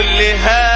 كلها